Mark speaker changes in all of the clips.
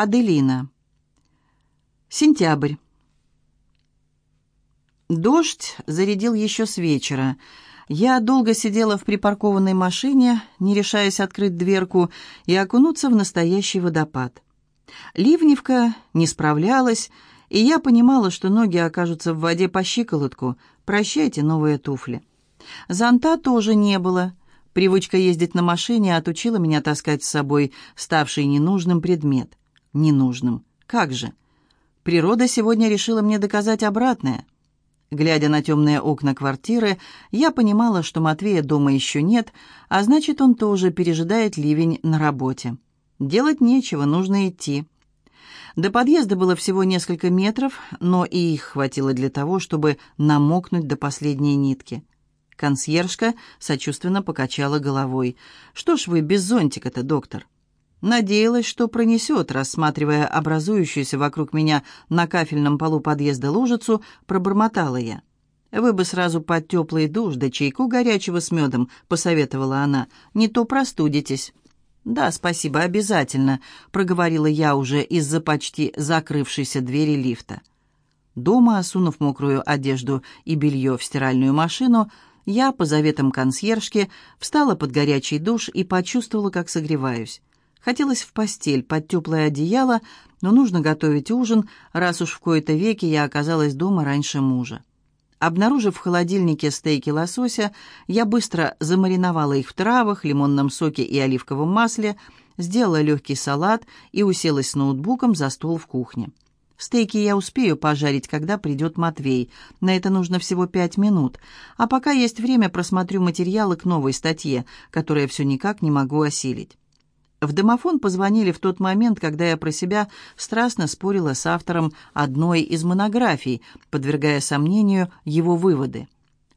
Speaker 1: Аделина. Сентябрь. Дождь зарядил еще с вечера. Я долго сидела в припаркованной машине, не решаясь открыть дверку и окунуться в настоящий водопад. Ливневка не справлялась, и я понимала, что ноги окажутся в воде по щиколотку. Прощайте новые туфли. Зонта тоже не было. Привычка ездить на машине отучила меня таскать с собой ставший ненужным предмет ненужным. Как же? Природа сегодня решила мне доказать обратное. Глядя на темные окна квартиры, я понимала, что Матвея дома еще нет, а значит, он тоже пережидает ливень на работе. Делать нечего, нужно идти. До подъезда было всего несколько метров, но и их хватило для того, чтобы намокнуть до последней нитки. Консьержка сочувственно покачала головой. «Что ж вы без зонтика-то, доктор?» Надеялась, что пронесет, рассматривая образующуюся вокруг меня на кафельном полу подъезда лужицу, пробормотала я. «Вы бы сразу под теплый душ да чайку горячего с медом», — посоветовала она. «Не то простудитесь». «Да, спасибо, обязательно», — проговорила я уже из-за почти закрывшейся двери лифта. Дома, осунув мокрую одежду и белье в стиральную машину, я, по заветам консьержки, встала под горячий душ и почувствовала, как согреваюсь. Хотелось в постель, под теплое одеяло, но нужно готовить ужин, раз уж в кои-то веки я оказалась дома раньше мужа. Обнаружив в холодильнике стейки лосося, я быстро замариновала их в травах, лимонном соке и оливковом масле, сделала легкий салат и уселась с ноутбуком за стол в кухне. Стейки я успею пожарить, когда придет Матвей. На это нужно всего пять минут. А пока есть время, просмотрю материалы к новой статье, которую я все никак не могу осилить. В домофон позвонили в тот момент, когда я про себя страстно спорила с автором одной из монографий, подвергая сомнению его выводы.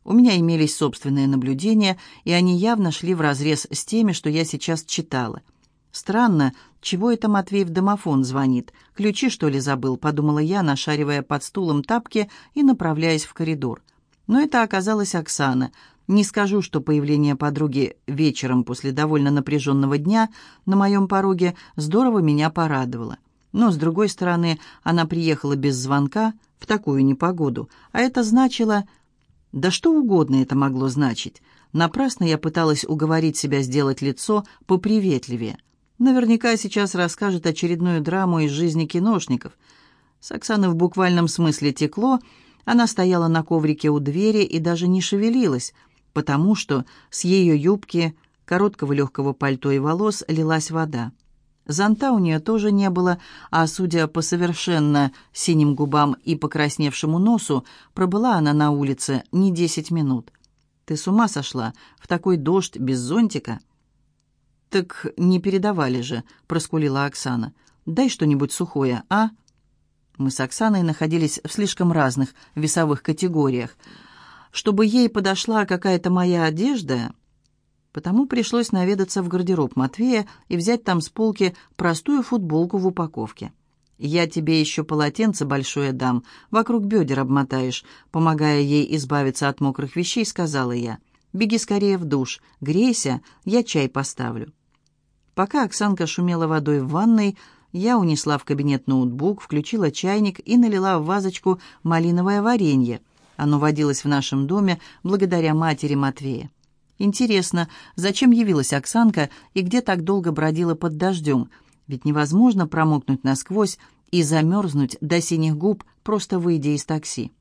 Speaker 1: У меня имелись собственные наблюдения, и они явно шли вразрез с теми, что я сейчас читала. «Странно, чего это Матвей в домофон звонит? Ключи, что ли, забыл?» — подумала я, нашаривая под стулом тапки и направляясь в коридор. Но это оказалась Оксана — не скажу, что появление подруги вечером после довольно напряженного дня на моем пороге здорово меня порадовало. Но, с другой стороны, она приехала без звонка в такую непогоду, а это значило... Да что угодно это могло значить. Напрасно я пыталась уговорить себя сделать лицо поприветливее. Наверняка сейчас расскажет очередную драму из жизни киношников. С Оксаны в буквальном смысле текло, она стояла на коврике у двери и даже не шевелилась — потому что с ее юбки, короткого легкого пальто и волос лилась вода. Зонта у нее тоже не было, а, судя по совершенно синим губам и покрасневшему носу, пробыла она на улице не десять минут. «Ты с ума сошла? В такой дождь без зонтика?» «Так не передавали же», — проскулила Оксана. «Дай что-нибудь сухое, а?» Мы с Оксаной находились в слишком разных весовых категориях — чтобы ей подошла какая-то моя одежда, потому пришлось наведаться в гардероб Матвея и взять там с полки простую футболку в упаковке. «Я тебе еще полотенце большое дам, вокруг бедер обмотаешь», помогая ей избавиться от мокрых вещей, сказала я. «Беги скорее в душ, грейся, я чай поставлю». Пока Оксанка шумела водой в ванной, я унесла в кабинет ноутбук, включила чайник и налила в вазочку малиновое варенье – оно водилось в нашем доме благодаря матери Матвея. Интересно, зачем явилась Оксанка и где так долго бродила под дождем? Ведь невозможно промокнуть насквозь и замерзнуть до синих губ, просто выйдя из такси.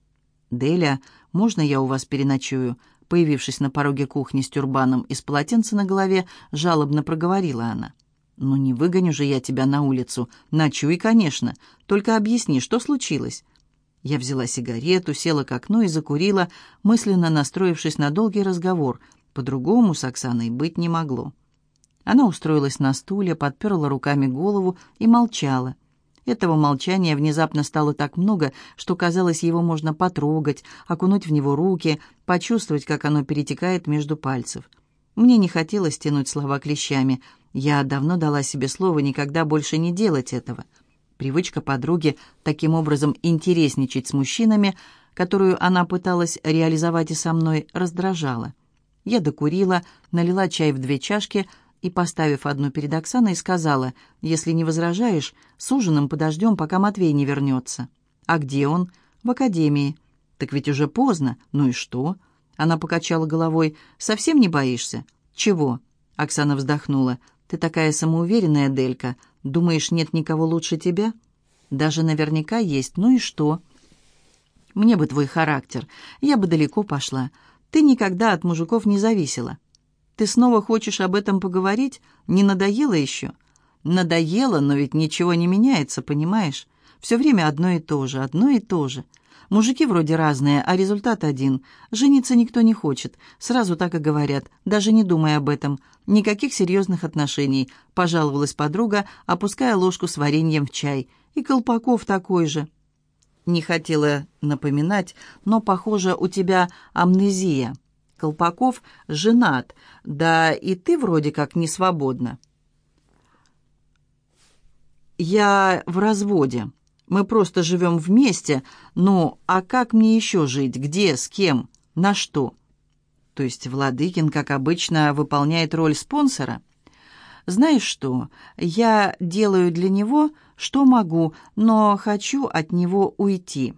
Speaker 1: «Деля, можно я у вас переночую?» Появившись на пороге кухни с тюрбаном из полотенца на голове, жалобно проговорила она. «Ну не выгоню же я тебя на улицу. Ночуй, конечно. Только объясни, что случилось?» Я взяла сигарету, села к окну и закурила, мысленно настроившись на долгий разговор. По-другому с Оксаной быть не могло. Она устроилась на стуле, подперла руками голову и молчала. Этого молчания внезапно стало так много, что казалось, его можно потрогать, окунуть в него руки, почувствовать, как оно перетекает между пальцев. Мне не хотелось тянуть слова клещами. Я давно дала себе слово никогда больше не делать этого. — Привычка подруги таким образом интересничать с мужчинами, которую она пыталась реализовать и со мной, раздражала. Я докурила, налила чай в две чашки и, поставив одну перед Оксаной, сказала, «Если не возражаешь, с ужином подождем, пока Матвей не вернется». «А где он?» «В академии». «Так ведь уже поздно. Ну и что?» Она покачала головой. «Совсем не боишься?» «Чего?» Оксана вздохнула. «Ты такая самоуверенная, Делька. Думаешь, нет никого лучше тебя?» «Даже наверняка есть. Ну и что?» «Мне бы твой характер. Я бы далеко пошла. Ты никогда от мужиков не зависела. Ты снова хочешь об этом поговорить? Не надоело еще?» «Надоело, но ведь ничего не меняется, понимаешь? Все время одно и то же, одно и то же. Мужики вроде разные, а результат один. Жениться никто не хочет. Сразу так и говорят, даже не думая об этом. Никаких серьезных отношений», — пожаловалась подруга, опуская ложку с вареньем в чай. «И Колпаков такой же». Не хотела напоминать, но, похоже, у тебя амнезия. Колпаков женат, да и ты вроде как не свободна. Я в разводе. Мы просто живем вместе. Ну, а как мне еще жить? Где? С кем? На что? То есть Владыкин, как обычно, выполняет роль спонсора? Знаешь что, я делаю для него, что могу, но хочу от него уйти.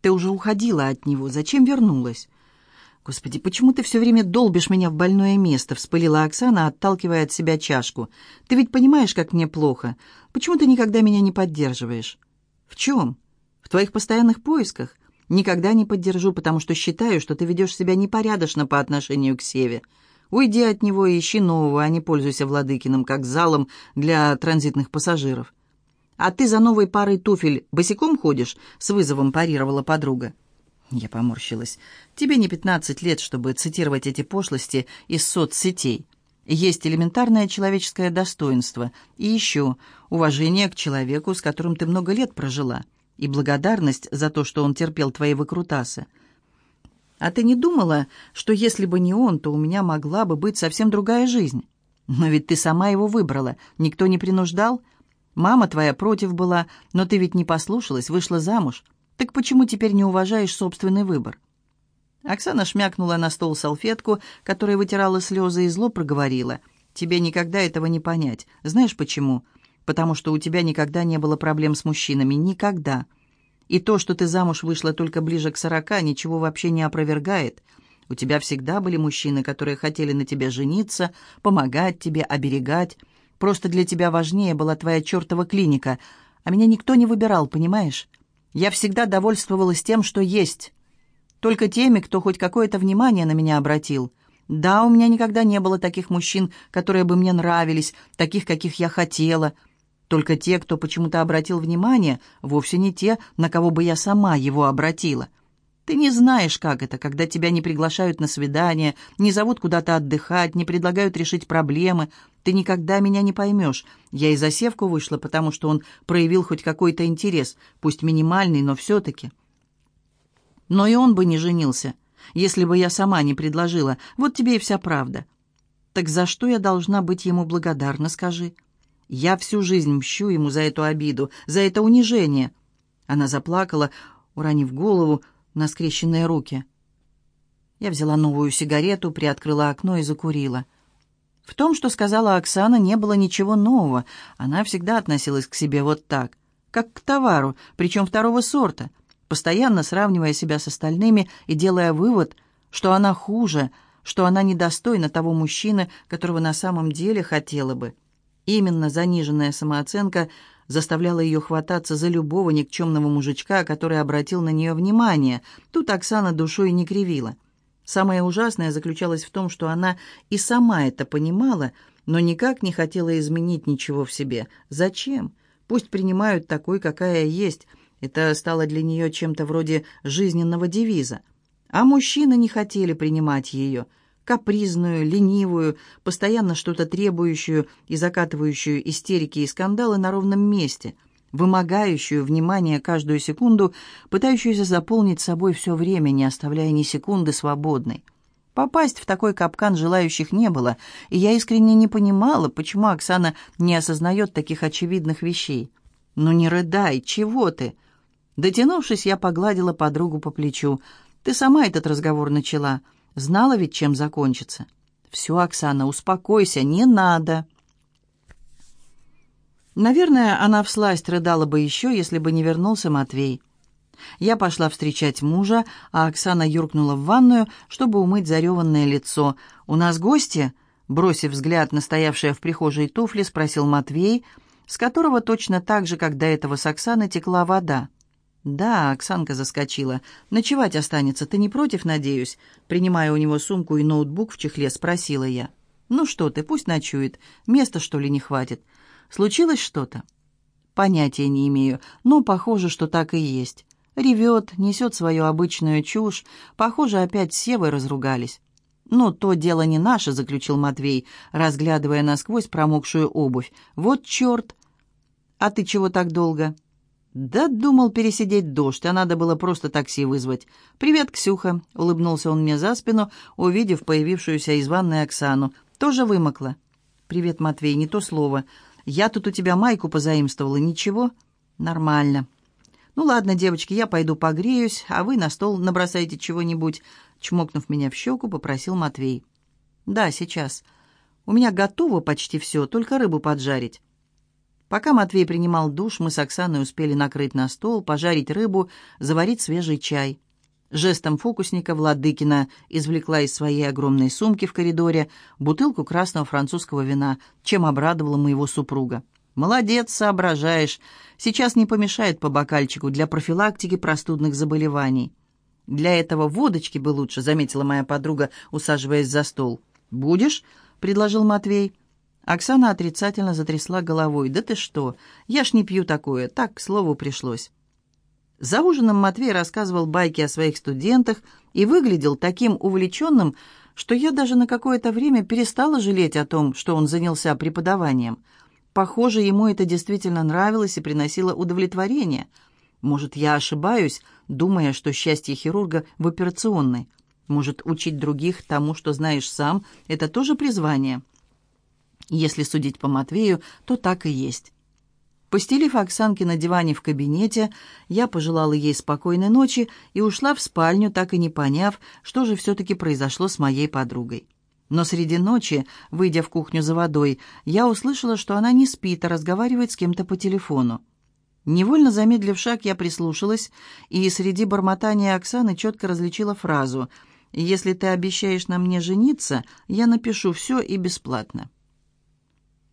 Speaker 1: Ты уже уходила от него, зачем вернулась? «Господи, почему ты все время долбишь меня в больное место?» — вспылила Оксана, отталкивая от себя чашку. «Ты ведь понимаешь, как мне плохо. Почему ты никогда меня не поддерживаешь?» «В чем? В твоих постоянных поисках? Никогда не поддержу, потому что считаю, что ты ведешь себя непорядочно по отношению к Севе. Уйди от него и ищи нового, а не пользуйся Владыкиным как залом для транзитных пассажиров». «А ты за новой парой туфель босиком ходишь?» — с вызовом парировала подруга. Я поморщилась. «Тебе не пятнадцать лет, чтобы цитировать эти пошлости из соцсетей. Есть элементарное человеческое достоинство. И еще уважение к человеку, с которым ты много лет прожила. И благодарность за то, что он терпел твои выкрутасы. А ты не думала, что если бы не он, то у меня могла бы быть совсем другая жизнь? Но ведь ты сама его выбрала. Никто не принуждал. Мама твоя против была, но ты ведь не послушалась, вышла замуж». Так почему теперь не уважаешь собственный выбор?» Оксана шмякнула на стол салфетку, которая вытирала слезы, и зло проговорила. «Тебе никогда этого не понять. Знаешь почему? Потому что у тебя никогда не было проблем с мужчинами. Никогда. И то, что ты замуж вышла только ближе к сорока, ничего вообще не опровергает. У тебя всегда были мужчины, которые хотели на тебе жениться, помогать тебе, оберегать. Просто для тебя важнее была твоя чертова клиника. А меня никто не выбирал, понимаешь?» Я всегда довольствовалась тем, что есть. Только теми, кто хоть какое-то внимание на меня обратил. Да, у меня никогда не было таких мужчин, которые бы мне нравились, таких, каких я хотела. Только те, кто почему-то обратил внимание, вовсе не те, на кого бы я сама его обратила. Ты не знаешь, как это, когда тебя не приглашают на свидание, не зовут куда-то отдыхать, не предлагают решить проблемы. Ты никогда меня не поймешь. Я и за Севку вышла, потому что он проявил хоть какой-то интерес, пусть минимальный, но все-таки. Но и он бы не женился, если бы я сама не предложила. Вот тебе и вся правда. Так за что я должна быть ему благодарна, скажи? Я всю жизнь мщу ему за эту обиду, за это унижение. Она заплакала, уронив голову, на скрещенные руки. Я взяла новую сигарету, приоткрыла окно и закурила. В том, что сказала Оксана, не было ничего нового. Она всегда относилась к себе вот так, как к товару, причем второго сорта, постоянно сравнивая себя с остальными и делая вывод, что она хуже, что она недостойна того мужчины, которого на самом деле хотела бы. Именно заниженная самооценка – заставляла ее хвататься за любого никчемного мужичка, который обратил на нее внимание. Тут Оксана душой не кривила. Самое ужасное заключалось в том, что она и сама это понимала, но никак не хотела изменить ничего в себе. Зачем? Пусть принимают такой, какая есть. Это стало для нее чем-то вроде жизненного девиза. А мужчины не хотели принимать ее – капризную, ленивую, постоянно что-то требующую и закатывающую истерики и скандалы на ровном месте, вымогающую внимание каждую секунду, пытающуюся заполнить собой все время, не оставляя ни секунды свободной. Попасть в такой капкан желающих не было, и я искренне не понимала, почему Оксана не осознает таких очевидных вещей. «Ну не рыдай, чего ты?» Дотянувшись, я погладила подругу по плечу. «Ты сама этот разговор начала. Знала ведь, чем закончится. «Все, Оксана, успокойся, не надо». Наверное, она всласть рыдала бы еще, если бы не вернулся Матвей. Я пошла встречать мужа, а Оксана юркнула в ванную, чтобы умыть зареванное лицо. «У нас гости?» Бросив взгляд на стоявшие в прихожей туфли, спросил Матвей, с которого точно так же, как до этого с Оксаны, текла вода. «Да», — Оксанка заскочила. «Ночевать останется. Ты не против, надеюсь?» Принимая у него сумку и ноутбук в чехле, спросила я. «Ну что ты, пусть ночует. Места, что ли, не хватит?» Случилось что-то? Понятия не имею, но похоже, что так и есть. Ревет, несет свою обычную чушь. Похоже, опять с Севой разругались. «Но то дело не наше», — заключил Матвей, разглядывая насквозь промокшую обувь. «Вот черт!» «А ты чего так долго?» «Да думал пересидеть дождь, а надо было просто такси вызвать. Привет, Ксюха!» — улыбнулся он мне за спину, увидев появившуюся из ванной Оксану. «Тоже вымокла?» «Привет, Матвей, не то слово. Я тут у тебя майку позаимствовала, ничего? Нормально. Ну ладно, девочки, я пойду погреюсь, а вы на стол набросайте чего-нибудь. Чмокнув меня в щеку, попросил Матвей. Да, сейчас. У меня готово почти все, только рыбу поджарить. Пока Матвей принимал душ, мы с Оксаной успели накрыть на стол, пожарить рыбу, заварить свежий чай. Жестом фокусника Владыкина извлекла из своей огромной сумки в коридоре бутылку красного французского вина, чем обрадовала моего супруга. «Молодец, соображаешь. Сейчас не помешает по бокальчику для профилактики простудных заболеваний». «Для этого водочки бы лучше», — заметила моя подруга, усаживаясь за стол. «Будешь?» — предложил Матвей. Оксана отрицательно затрясла головой. «Да ты что? Я ж не пью такое. Так, к слову, пришлось». За ужином Матвей рассказывал байки о своих студентах и выглядел таким увлеченным, что я даже на какое-то время перестала жалеть о том, что он занялся преподаванием. Похоже, ему это действительно нравилось и приносило удовлетворение. Может, я ошибаюсь, думая, что счастье хирурга в операционной. Может, учить других тому, что знаешь сам, это тоже призвание. Если судить по Матвею, то так и есть. Постелив Оксанке на диване в кабинете, я пожелала ей спокойной ночи и ушла в спальню, так и не поняв, что же все-таки произошло с моей подругой. Но среди ночи, выйдя в кухню за водой, я услышала, что она не спит, а разговаривает с кем-то по телефону. Невольно замедлив шаг, я прислушалась, и среди бормотания Оксаны четко различила фразу «Если ты обещаешь на мне жениться, я напишу все и бесплатно».